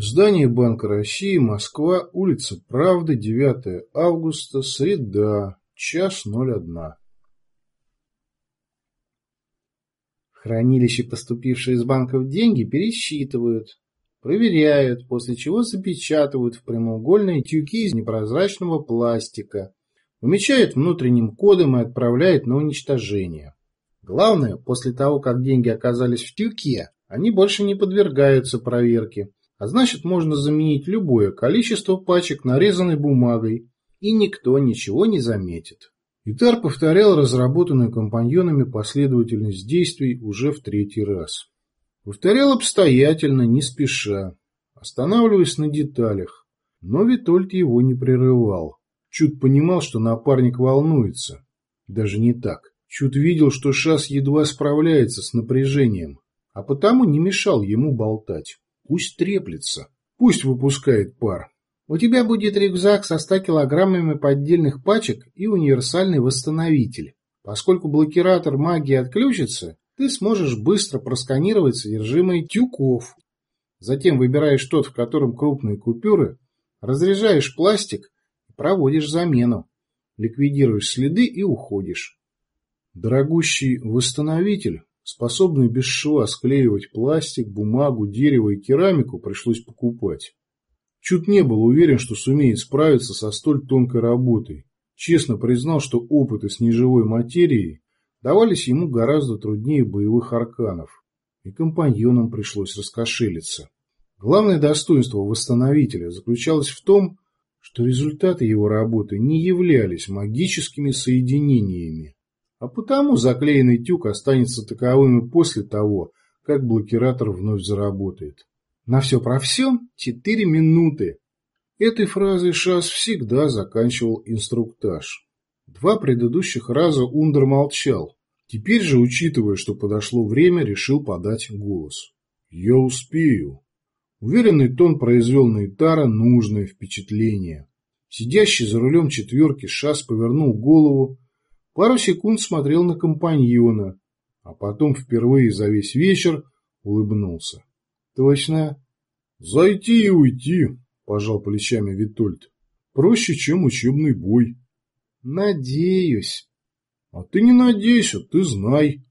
Здание Банка России, Москва, улица Правды, 9 августа, среда, час 01. В хранилище поступившие из банков деньги пересчитывают, проверяют, после чего запечатывают в прямоугольные тюки из непрозрачного пластика, умечают внутренним кодом и отправляют на уничтожение. Главное, после того, как деньги оказались в тюке, они больше не подвергаются проверке, а значит можно заменить любое количество пачек нарезанной бумагой, и никто ничего не заметит. Итар повторял разработанную компаньонами последовательность действий уже в третий раз. Повторял обстоятельно, не спеша, останавливаясь на деталях, но Витольд его не прерывал. Чуд понимал, что напарник волнуется. Даже не так. Чуд видел, что Шас едва справляется с напряжением, а потому не мешал ему болтать. Пусть треплется, пусть выпускает пар. У тебя будет рюкзак со 100 килограммами поддельных пачек и универсальный восстановитель. Поскольку блокиратор магии отключится, ты сможешь быстро просканировать содержимое тюков. Затем выбираешь тот, в котором крупные купюры, разряжаешь пластик и проводишь замену. Ликвидируешь следы и уходишь. Дорогущий восстановитель способный без шва склеивать пластик, бумагу, дерево и керамику, пришлось покупать. Чуть не был уверен, что сумеет справиться со столь тонкой работой. Честно признал, что опыты с неживой материей давались ему гораздо труднее боевых арканов, и компаньонам пришлось раскошелиться. Главное достоинство восстановителя заключалось в том, что результаты его работы не являлись магическими соединениями, а потому заклеенный тюк останется таковым и после того, как блокиратор вновь заработает. На все про все четыре минуты. Этой фразой Шас всегда заканчивал инструктаж. Два предыдущих раза Ундер молчал. Теперь же, учитывая, что подошло время, решил подать голос. «Я успею». Уверенный тон произвел на Итара нужное впечатление. Сидящий за рулем четверки Шас повернул голову Пару секунд смотрел на компаньона, а потом впервые за весь вечер улыбнулся. «Точно?» «Зайти и уйти», – пожал плечами Витольд. «Проще, чем учебный бой». «Надеюсь». «А ты не надейся, ты знай».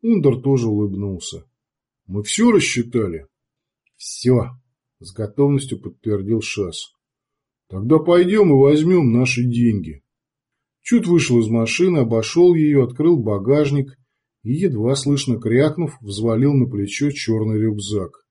Ундер тоже улыбнулся. «Мы все рассчитали?» «Все», – с готовностью подтвердил Шас. «Тогда пойдем и возьмем наши деньги». Чуть вышел из машины, обошел ее, открыл багажник и, едва слышно крякнув, взвалил на плечо черный рюкзак.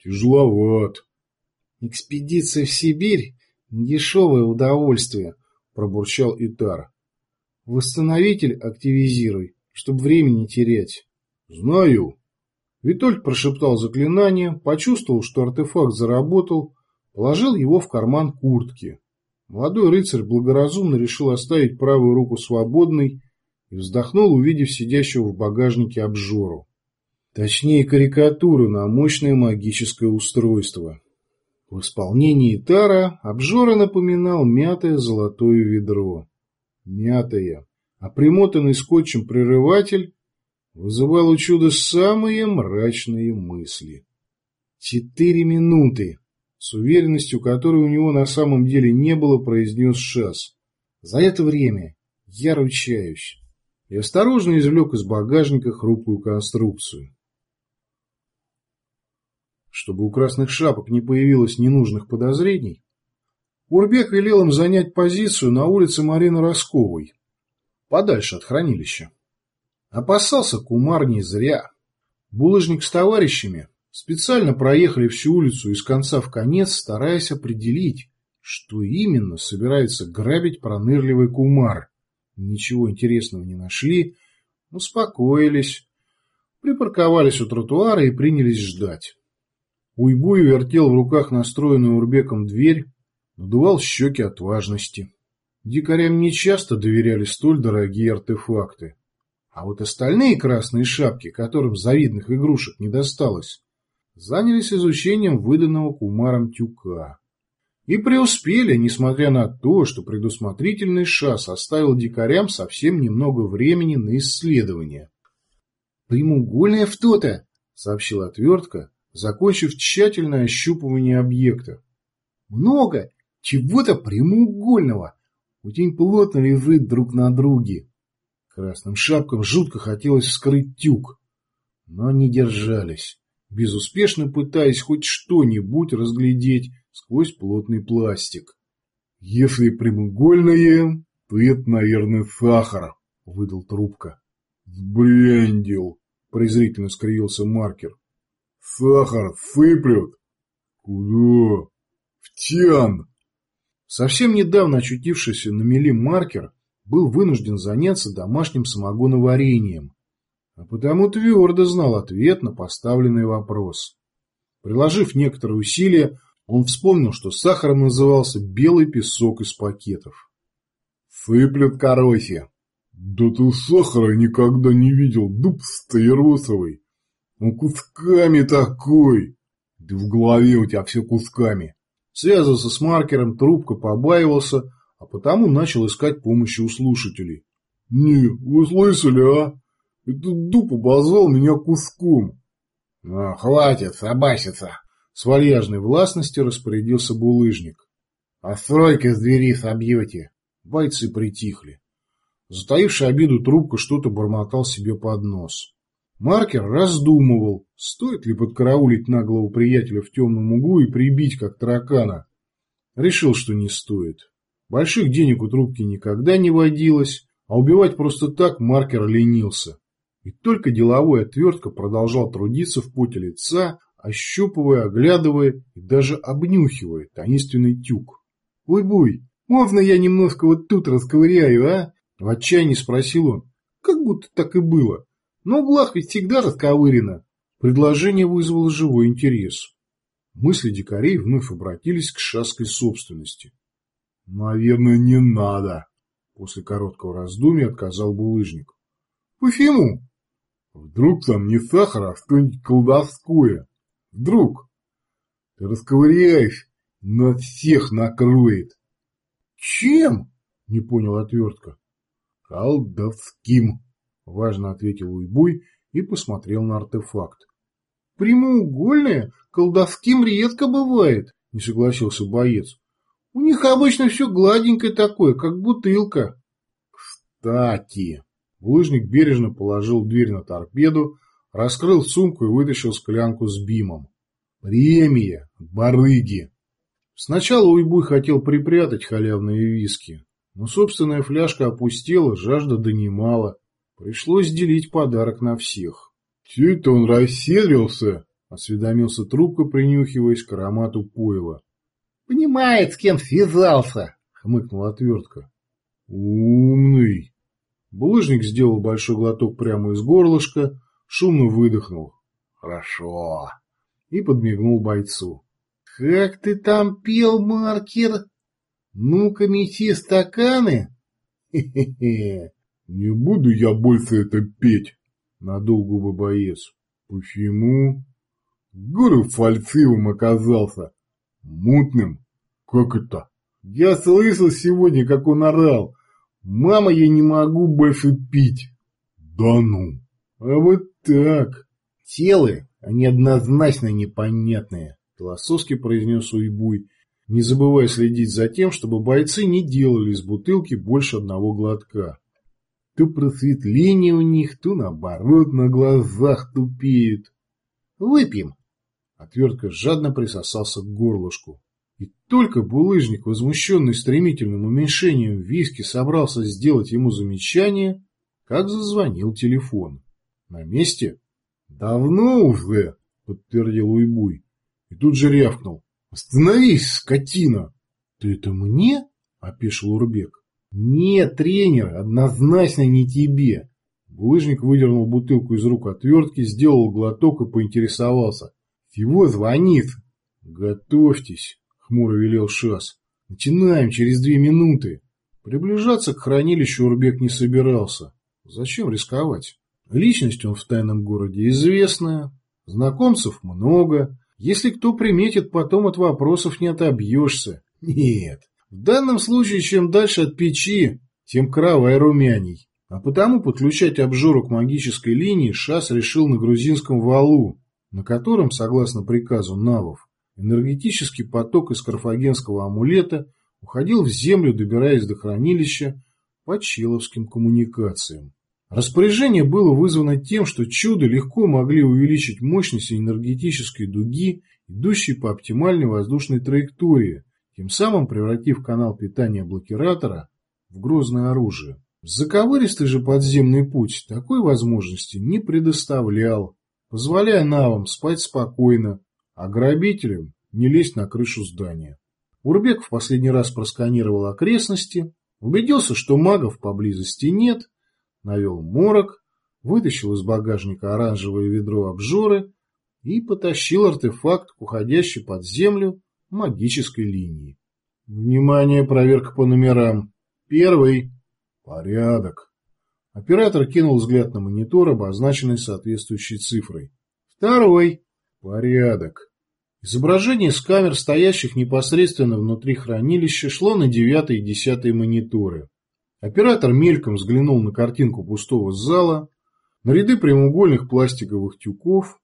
Тяжеловат. Экспедиция в Сибирь – дешевое удовольствие, пробурчал Итар. Восстановитель активизируй, чтобы времени терять. Знаю. Витольд прошептал заклинание, почувствовал, что артефакт заработал, положил его в карман куртки. Молодой рыцарь благоразумно решил оставить правую руку свободной и вздохнул, увидев сидящего в багажнике обжору. Точнее, карикатуру на мощное магическое устройство. В исполнении Тара обжора напоминал мятое золотое ведро. Мятое, а примотанный скотчем прерыватель вызывал у чуда самые мрачные мысли. Четыре минуты. С уверенностью, которой у него на самом деле не было, произнес Шас. За это время я ручаюсь. И осторожно извлек из багажника хрупкую конструкцию. Чтобы у красных шапок не появилось ненужных подозрений, Урбек велел им занять позицию на улице Марины Росковой, подальше от хранилища. Опасался Кумар не зря. Булыжник с товарищами Специально проехали всю улицу из конца в конец, стараясь определить, что именно собирается грабить пронырливый кумар. Ничего интересного не нашли, успокоились, припарковались у тротуара и принялись ждать. Уйбуй вертел в руках настроенную Урбеком дверь, надувал щеки от важности. Дикарям нечасто доверяли столь дорогие артефакты. А вот остальные красные шапки, которым завидных игрушек не досталось, занялись изучением выданного Кумаром тюка. И преуспели, несмотря на то, что предусмотрительный Шас оставил дикарям совсем немного времени на исследование. «Прямоугольная в то-то!» — сообщила отвертка, закончив тщательное ощупывание объекта. «Много чего-то прямоугольного. Очень плотно лежит друг на друге». Красным шапкам жутко хотелось вскрыть тюк, но не держались, безуспешно пытаясь хоть что-нибудь разглядеть сквозь плотный пластик. «Если прямоугольное, то это, наверное, сахар», — выдал трубка. «Сбрендил», — презрительно скривился маркер. «Сахар сыплют?» «Куда?» «В тян!» Совсем недавно очутившийся на мели маркер был вынужден заняться домашним самогоноварением, а потому твердо знал ответ на поставленный вопрос. Приложив некоторые усилия, он вспомнил, что сахаром назывался белый песок из пакетов. «Сыплет корохи!» «Да ты сахара никогда не видел, дуб стаиросовый! Он кусками такой! Да в голове у тебя все кусками!» Связывался с маркером, трубка побаивался, а потому начал искать помощи у слушателей. «Не, вы слышали, а? Этот дуб обозвал меня куском!» «Ну, хватит собаситься!» С вальяжной властностью распорядился булыжник. «А стройки с двери собьете!» Бойцы притихли. Затаивший обиду трубка что-то бормотал себе под нос. Маркер раздумывал, стоит ли подкараулить наглого приятеля в темном углу и прибить, как таракана. Решил, что не стоит. Больших денег у трубки никогда не водилось, а убивать просто так маркер ленился. И только деловой отвертка продолжал трудиться в поте лица, ощупывая, оглядывая и даже обнюхивая таинственный тюк. «Ой-буй, можно я немножко вот тут расковыряю, а?» В отчаянии спросил он. Как будто так и было. Но блах ведь всегда расковырено. Предложение вызвало живой интерес. Мысли дикарей вновь обратились к шаской собственности. «Наверное, не надо», — после короткого раздумья отказал булыжник. «Почему?» «Вдруг там не сахар, а что-нибудь колдовское. Вдруг? Ты расковыряешь, но всех накроет». «Чем?» — не понял отвертка. «Колдовским», — важно ответил Уйбуй и посмотрел на артефакт. «Прямоугольное колдовским редко бывает», — не согласился боец. «У них обычно все гладенькое такое, как бутылка». «Кстати...» Булыжник бережно положил дверь на торпеду, раскрыл сумку и вытащил склянку с бимом. «Премия! Барыги!» Сначала Уйбуй хотел припрятать халявные виски, но собственная фляжка опустела, жажда донимала. Пришлось делить подарок на всех. — Че это он расседрился? — осведомился трубка, принюхиваясь к аромату пойла. — Понимает, с кем связался, — хмыкнула отвертка. — Умный. Булыжник сделал большой глоток прямо из горлышка, шумно выдохнул. — Хорошо. И подмигнул бойцу. — Как ты там пел, маркер? Ну-ка, мети стаканы. Хе-хе-хе. Не буду я больше это петь, надул губы боец. Почему? Гуру фальцивым оказался. Мутным. Как это? Я слышал сегодня, как он орал. Мама, я не могу больше пить. Да ну. А вот так. Телы, они однозначно непонятные, философски произнес Уйбуй не забывая следить за тем, чтобы бойцы не делали из бутылки больше одного глотка. То просветление у них, то наоборот на глазах тупеют. Выпьем. Отвертка жадно присосался к горлышку. Только булыжник, возмущенный стремительным уменьшением виски, собрался сделать ему замечание, как зазвонил телефон. На месте? Давно уже, подтвердил Уйбуй. И тут же рявкнул. «Остановись, скотина!» «Ты это мне?» – опешил Урбек. «Нет, тренер, однозначно не тебе!» Булыжник выдернул бутылку из рук отвертки, сделал глоток и поинтересовался. «Чего звонит?» «Готовьтесь!» – хмуро велел Шас. «Начинаем через две минуты!» Приближаться к хранилищу Урбек не собирался. Зачем рисковать? Личность он в тайном городе известная, знакомцев много, если кто приметит, потом от вопросов не отобьешься. Нет. В данном случае, чем дальше от печи, тем кровай румяней. А потому подключать обжору к магической линии Шас решил на грузинском валу. на котором, согласно приказу Навов, энергетический поток из карфагенского амулета уходил в землю, добираясь до хранилища по человским коммуникациям. Распоряжение было вызвано тем, что чудо легко могли увеличить мощность энергетической дуги, идущей по оптимальной воздушной траектории, тем самым превратив канал питания блокиратора в грозное оружие. Заковыристый же подземный путь такой возможности не предоставлял, позволяя навам спать спокойно, а грабителям не лезть на крышу здания. Урбек в последний раз просканировал окрестности, убедился, что магов поблизости нет, навел морок, вытащил из багажника оранжевое ведро обжоры и потащил артефакт к уходящей под землю магической линии. Внимание, проверка по номерам. Первый. Порядок. Оператор кинул взгляд на монитор, обозначенный соответствующей цифрой. Второй. Порядок. Изображение с камер, стоящих непосредственно внутри хранилища, шло на девятый и десятый мониторы. Оператор мельком взглянул на картинку пустого зала, на ряды прямоугольных пластиковых тюков,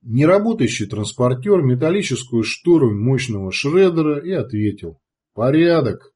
неработающий транспортер, металлическую штору мощного шредера и ответил «Порядок».